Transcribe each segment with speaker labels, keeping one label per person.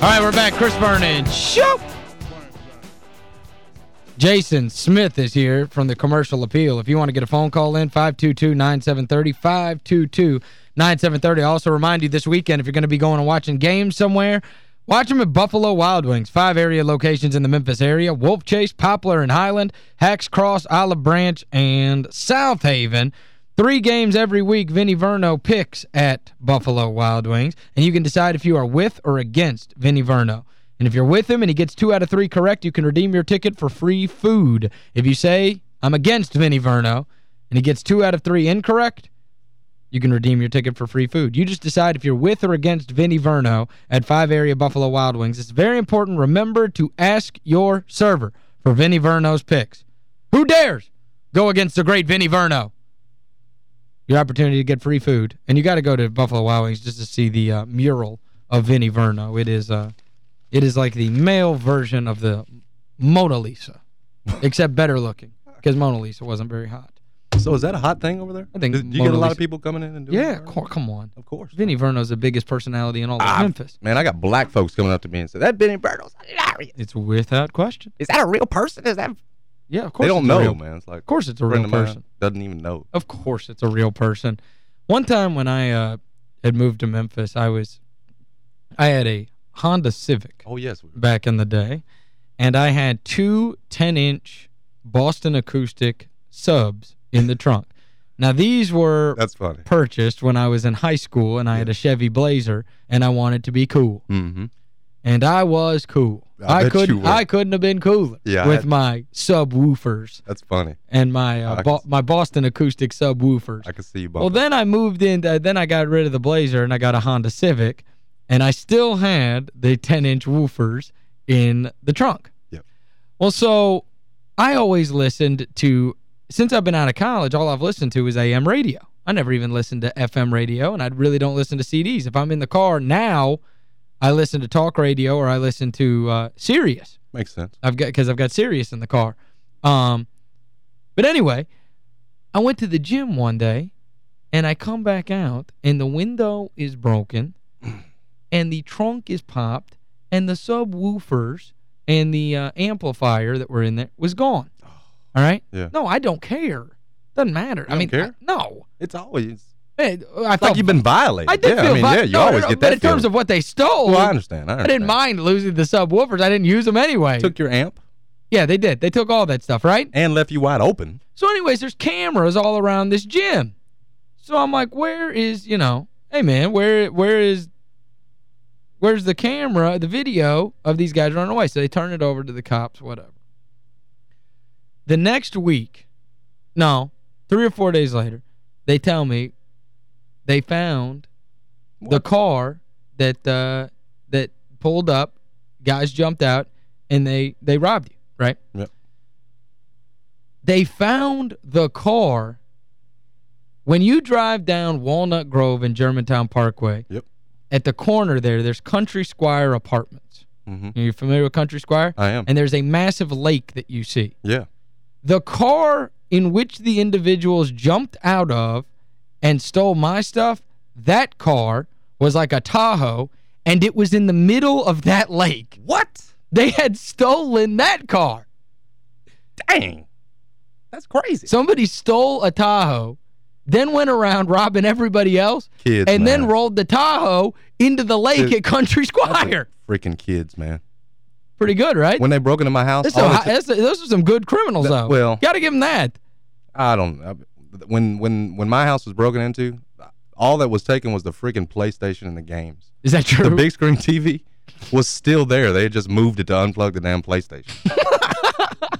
Speaker 1: All right, we're back. Chris Vernon. Show. Jason Smith is here from the Commercial Appeal. If you want to get a phone call in, 522-9730, 522-9730. I also remind you this weekend, if you're going to be going and watching games somewhere, watch them at Buffalo Wild Wings. Five area locations in the Memphis area, Wolf Chase, Poplar and Highland, Hacks Cross, Olive Branch, and South Haven. Three games every week, Vinny Verno picks at Buffalo Wild Wings, and you can decide if you are with or against Vinny Verno. And if you're with him and he gets two out of three correct, you can redeem your ticket for free food. If you say, I'm against Vinny Verno, and he gets two out of three incorrect, you can redeem your ticket for free food. You just decide if you're with or against Vinny Verno at 5 area Buffalo Wild Wings. It's very important. Remember to ask your server for Vinny Verno's picks. Who dares go against the great Vinny Verno? Your opportunity to get free food. And you got to go to Buffalo Wild Wings just to see the uh, mural of Vinny Verno. It is uh, it is like the male version of the Mona Lisa, except better looking because Mona Lisa wasn't very hot.
Speaker 2: So is that a hot thing over there?
Speaker 1: I think
Speaker 2: Do you get a lot
Speaker 1: Lisa-
Speaker 2: of people coming in and doing
Speaker 1: Yeah, co- come on.
Speaker 2: Of course.
Speaker 1: Vinny Verno's the biggest personality in all of
Speaker 2: Ah,
Speaker 1: Memphis.
Speaker 2: Man, I got black folks coming up to me and say, that Benny Berto's hilarious.
Speaker 1: It's without question.
Speaker 2: Is that a real person? Is that...
Speaker 1: Yeah, of course
Speaker 2: They don't
Speaker 1: it's
Speaker 2: know,
Speaker 1: real-
Speaker 2: man. It's like
Speaker 1: Of course it's a real
Speaker 2: friend of mine
Speaker 1: person.
Speaker 2: doesn't even know.
Speaker 1: Of course it's a real person. One time when I uh, had moved to Memphis, I was I had a Honda Civic
Speaker 2: Oh, yes.
Speaker 1: back in the day, and I had two 10-inch Boston Acoustic subs in the trunk. Now, these were
Speaker 2: That's funny.
Speaker 1: purchased when I was in high school, and I had a Chevy Blazer, and I wanted to be cool.
Speaker 2: Mm-hmm.
Speaker 1: And I was cool.
Speaker 2: I
Speaker 1: I, couldn't. I couldn't have been cooler
Speaker 2: Yeah,
Speaker 1: with my subwoofers
Speaker 2: That's funny.
Speaker 1: and my uh, Bo my Boston Acoustic subwoofers.
Speaker 2: I can see you
Speaker 1: Well, then I moved in, uh, then I got rid of the Blazer and I got a Honda Civic, and I still had the 10-inch woofers in the trunk.
Speaker 2: Yep.
Speaker 1: Well, so I always listened to, since I've been out of college, all I've listened to is AM radio. I never even listened to FM radio, and I really don't listen to CDs. If I'm in the car now, I listen to talk radio or I listen to uh, Sirius.
Speaker 2: Makes sense.
Speaker 1: I've got because I've got Sirius in the car. Um, but anyway, I went to the gym one day, and I come back out, and the window is broken, and the trunk is popped, and the subwoofers and the uh, amplifier that were in there was gone. All right?
Speaker 2: Yeah.
Speaker 1: No, I don't care. Doesn't matter. I
Speaker 2: don't
Speaker 1: mean,
Speaker 2: care?
Speaker 1: I- no.
Speaker 2: It's always...
Speaker 1: I felt
Speaker 2: like you've been violated.
Speaker 1: I did
Speaker 2: yeah,
Speaker 1: feel
Speaker 2: I mean,
Speaker 1: vi-
Speaker 2: yeah, you always
Speaker 1: no,
Speaker 2: get
Speaker 1: But
Speaker 2: that
Speaker 1: in terms
Speaker 2: feeling.
Speaker 1: of what they stole,
Speaker 2: Well, I understand. I
Speaker 1: I didn't mind losing the subwoofers. I didn't use them anyway.
Speaker 2: Took your amp
Speaker 1: yeah, they did. They took all that stuff, right?
Speaker 2: and left you wide open.
Speaker 1: So anyways, there's cameras all around this gym. So I'm like, where is, you know, hey man, where where is where's the camera, the video of these guys running away? So they turn it over to the cops, whatever. The next week, no, three or four days later, they tell me they found the car that uh, that pulled up, guys jumped out, and they they robbed you, right?
Speaker 2: Yep.
Speaker 1: They found the car when you drive down Walnut Grove and Germantown Parkway.
Speaker 2: Yep.
Speaker 1: At the corner there, there's Country Squire Apartments.
Speaker 2: Mm-hmm.
Speaker 1: Are you familiar with Country Squire?
Speaker 2: I am.
Speaker 1: And there's a massive lake that you see.
Speaker 2: Yeah.
Speaker 1: The car in which the individuals jumped out of and stole my stuff, that car was like a Tahoe, and it was in the middle of that lake.
Speaker 2: What?
Speaker 1: They had stolen that car.
Speaker 2: Dang. That's crazy.
Speaker 1: Somebody stole a Tahoe, then went around robbing everybody else,
Speaker 2: Kids,
Speaker 1: and then rolled the Tahoe into the lake
Speaker 2: Dude,
Speaker 1: at Country Squire.
Speaker 2: Freaking kids, man.
Speaker 1: Pretty good, right?
Speaker 2: When they broke into my house,
Speaker 1: That's
Speaker 2: all
Speaker 1: some
Speaker 2: it
Speaker 1: hi-
Speaker 2: took-
Speaker 1: that's a- those are some good criminals,
Speaker 2: That-
Speaker 1: though.
Speaker 2: well-
Speaker 1: Got to give them that.
Speaker 2: I don't when when when my house was broken into, all that was taken was the freaking PlayStation and the games.
Speaker 1: Is that true?
Speaker 2: The big screen TV was still there. They had just moved it to unplug the damn PlayStation.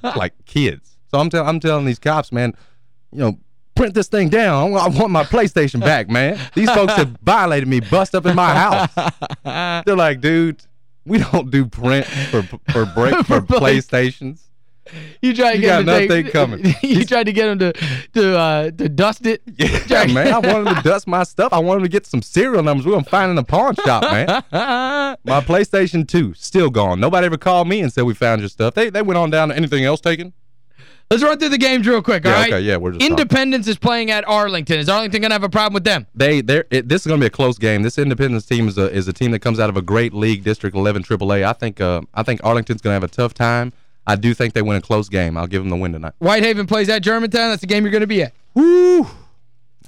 Speaker 2: like kids. So I'm tell I'm telling these cops, man, you know, print this thing down. I want my PlayStation back, man. These folks have violated me, bust up in my house. They're like, dude, we don't do print for for break for
Speaker 1: For
Speaker 2: PlayStations.
Speaker 1: You tried to
Speaker 2: You
Speaker 1: get him to
Speaker 2: nothing
Speaker 1: take-
Speaker 2: coming.
Speaker 1: you tried to get him to to uh to dust it.
Speaker 2: Yeah, man. I want them to dust my stuff. I want them to get some serial numbers. We're going to find in a pawn shop, man. My PlayStation 2, still gone. Nobody ever called me and said we found your stuff. They they went on down to anything else taken.
Speaker 1: Let's run through the games real quick,
Speaker 2: yeah,
Speaker 1: all right?
Speaker 2: okay, yeah, we're just
Speaker 1: Independence talking. is playing at Arlington. Is Arlington going to have a problem with them?
Speaker 2: They they this is going to be a close game. This Independence team is a is a team that comes out of a great league, District 11 AAA. I think uh, I think Arlington's going to have a tough time. I do think they win a close game. I'll give them the win tonight.
Speaker 1: Whitehaven plays at Germantown. That's the game you're going to be at.
Speaker 2: Woo!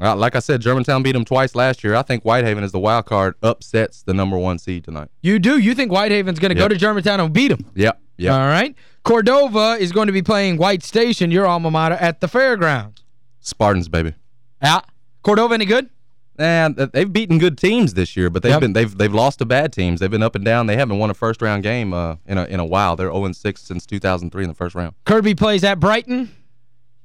Speaker 2: Uh, like I said, Germantown beat them twice last year. I think Whitehaven is the wild card, upsets the number one seed tonight.
Speaker 1: You do? You think Whitehaven's going to yep. go to Germantown and beat them?
Speaker 2: Yep. Yep.
Speaker 1: All right. Cordova is going to be playing White Station, your alma mater, at the fairgrounds.
Speaker 2: Spartans, baby.
Speaker 1: Yeah. Cordova any good?
Speaker 2: And they've beaten good teams this year, but they've yep. been they've they've lost to bad teams. They've been up and down. They haven't won a first round game uh, in a in a while. They're 0 6 since 2003 in the first round.
Speaker 1: Kirby plays at Brighton.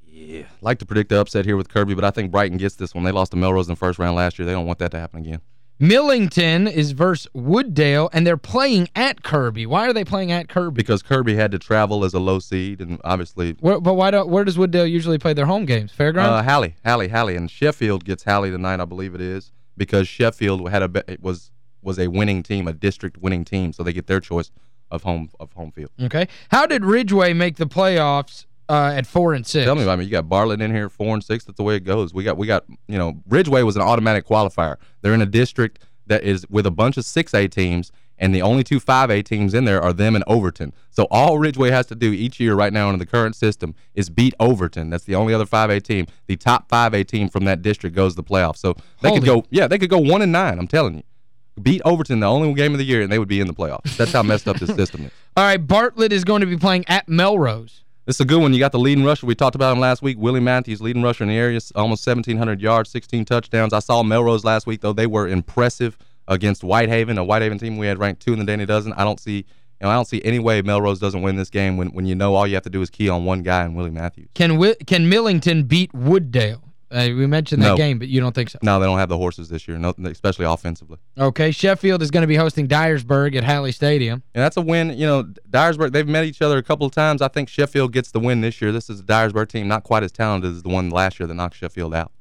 Speaker 2: Yeah, like to predict the upset here with Kirby, but I think Brighton gets this one. They lost to Melrose in the first round last year. They don't want that to happen again.
Speaker 1: Millington is versus Wooddale, and they're playing at Kirby. Why are they playing at Kirby?
Speaker 2: Because Kirby had to travel as a low seed, and obviously...
Speaker 1: Where, but why don't, where does Wooddale usually play their home games? Fairgrounds?
Speaker 2: Uh, Halle, Halle, Halle. And Sheffield gets Halle tonight, I believe it is, because Sheffield had a it was was a winning team, a district winning team, so they get their choice of home of home field.
Speaker 1: Okay. How did Ridgeway make the playoffs uh, at four and six.
Speaker 2: Tell me about me. You got Bartlett in here, four and six. That's the way it goes. We got, we got, you know, Ridgeway was an automatic qualifier. They're in a district that is with a bunch of 6A teams, and the only two 5A teams in there are them and Overton. So all Ridgeway has to do each year right now under the current system is beat Overton. That's the only other 5A team. The top 5A team from that district goes to the playoffs. So they Holy. could go, yeah, they could go one and nine, I'm telling you. Beat Overton the only game of the year, and they would be in the playoffs. That's how messed up this system is.
Speaker 1: All right, Bartlett is going to be playing at Melrose.
Speaker 2: This is a good one. You got the leading rusher. We talked about him last week. Willie Matthews, leading rusher in the area, almost 1,700 yards, 16 touchdowns. I saw Melrose last week, though. They were impressive against Whitehaven, a Whitehaven team we had ranked two in the Dandy Dozen. I don't see you know, I don't see any way Melrose doesn't win this game when when you know all you have to do is key on one guy and Willie Matthews.
Speaker 1: Can can Millington beat Wooddale? Uh, we mentioned that no. game, but you don't think so?
Speaker 2: No, they don't have the horses this year, no, especially offensively.
Speaker 1: Okay, Sheffield is going to be hosting Dyersburg at Halle Stadium.
Speaker 2: And that's a win. You know, Dyersburg, they've met each other a couple of times. I think Sheffield gets the win this year. This is a Dyersburg team, not quite as talented as the one last year that knocked Sheffield out.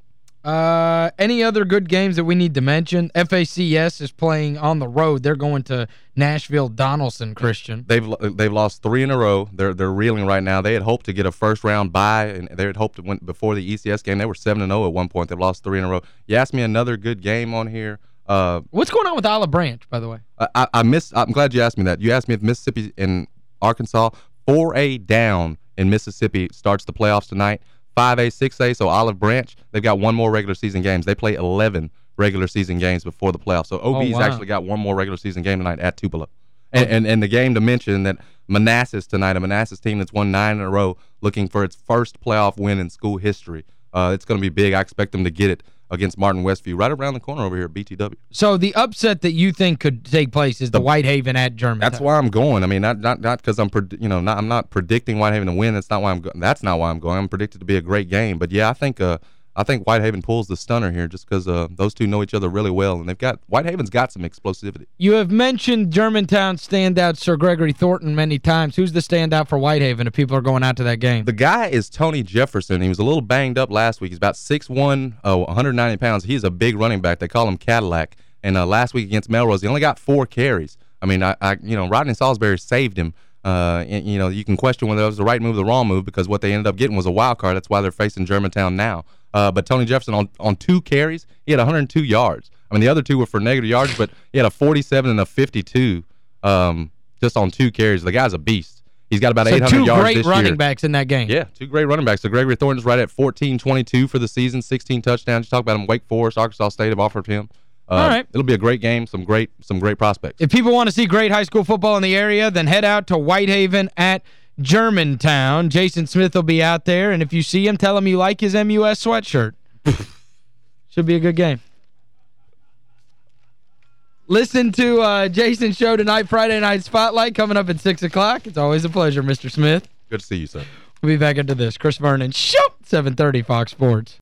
Speaker 1: Uh, any other good games that we need to mention? FACS is playing on the road. They're going to Nashville Donelson Christian.
Speaker 2: They've they've lost three in a row. They're they're reeling right now. They had hoped to get a first round bye and they had hoped to win before the ECS game. They were 7 and 0 at one point. They've lost three in a row. You asked me another good game on here. Uh,
Speaker 1: What's going on with Olive Branch, by the way?
Speaker 2: I, I, I miss I'm glad you asked me that. You asked me if Mississippi and Arkansas 4A down in Mississippi starts the playoffs tonight. 5A, 6A, so Olive Branch, they've got one more regular season games. They play 11 regular season games before the playoffs. So OB's oh, wow. actually got one more regular season game tonight at Tupelo. And, and, and the game to mention that Manassas tonight, a Manassas team that's won nine in a row, looking for its first playoff win in school history. Uh, it's going to be big. I expect them to get it against Martin Westview right around the corner over here at BTW.
Speaker 1: So the upset that you think could take place is the, the Whitehaven at Germantown.
Speaker 2: That's why I'm going. I mean, not not not because I'm you know not I'm not predicting Whitehaven to win. That's not why I'm going. That's not why I'm going. I'm predicted to be a great game. But yeah, I think uh I think Whitehaven pulls the stunner here just because uh, those two know each other really well, and they've got Whitehaven's got some explosivity.
Speaker 1: You have mentioned Germantown standout Sir Gregory Thornton many times. Who's the standout for Whitehaven if people are going out to that game?
Speaker 2: The guy is Tony Jefferson. He was a little banged up last week. He's about 6'1", oh, 190 pounds. He's a big running back. They call him Cadillac. And uh, last week against Melrose, he only got four carries. I mean, I, I you know, Rodney Saulsberry saved him. Uh, and, you know, you can question whether it was the right move or the wrong move because what they ended up getting was a wild card. That's why they're facing Germantown now. Uh, but Tony Jefferson on, on two carries, he had 102 yards. I mean, the other two were for negative yards, but he had a 47 and a 52 um, just on two carries. The guy's a beast. He's got about so 800 yards this year.
Speaker 1: two great running backs in that game.
Speaker 2: Yeah, two great running backs. So Gregory Thornton's right at 14-22 for the season, 16 touchdowns. You talk about him, Wake Forest, Arkansas State have offered him. Uh,
Speaker 1: All right.
Speaker 2: It'll be a great game, some great some great prospects.
Speaker 1: If people want to see great high school football in the area, then head out to Whitehaven at Germantown. Jason Smith will be out there, and if you see him, tell him you like his MUS sweatshirt. Should be a good game. Listen to uh, Jason's show tonight, Friday Night Spotlight, coming up at 6 o'clock. It's always a pleasure, Mr. Smith.
Speaker 2: Good to see you, sir.
Speaker 1: We'll be back into this. Chris Vernon, show 730 Fox Sports.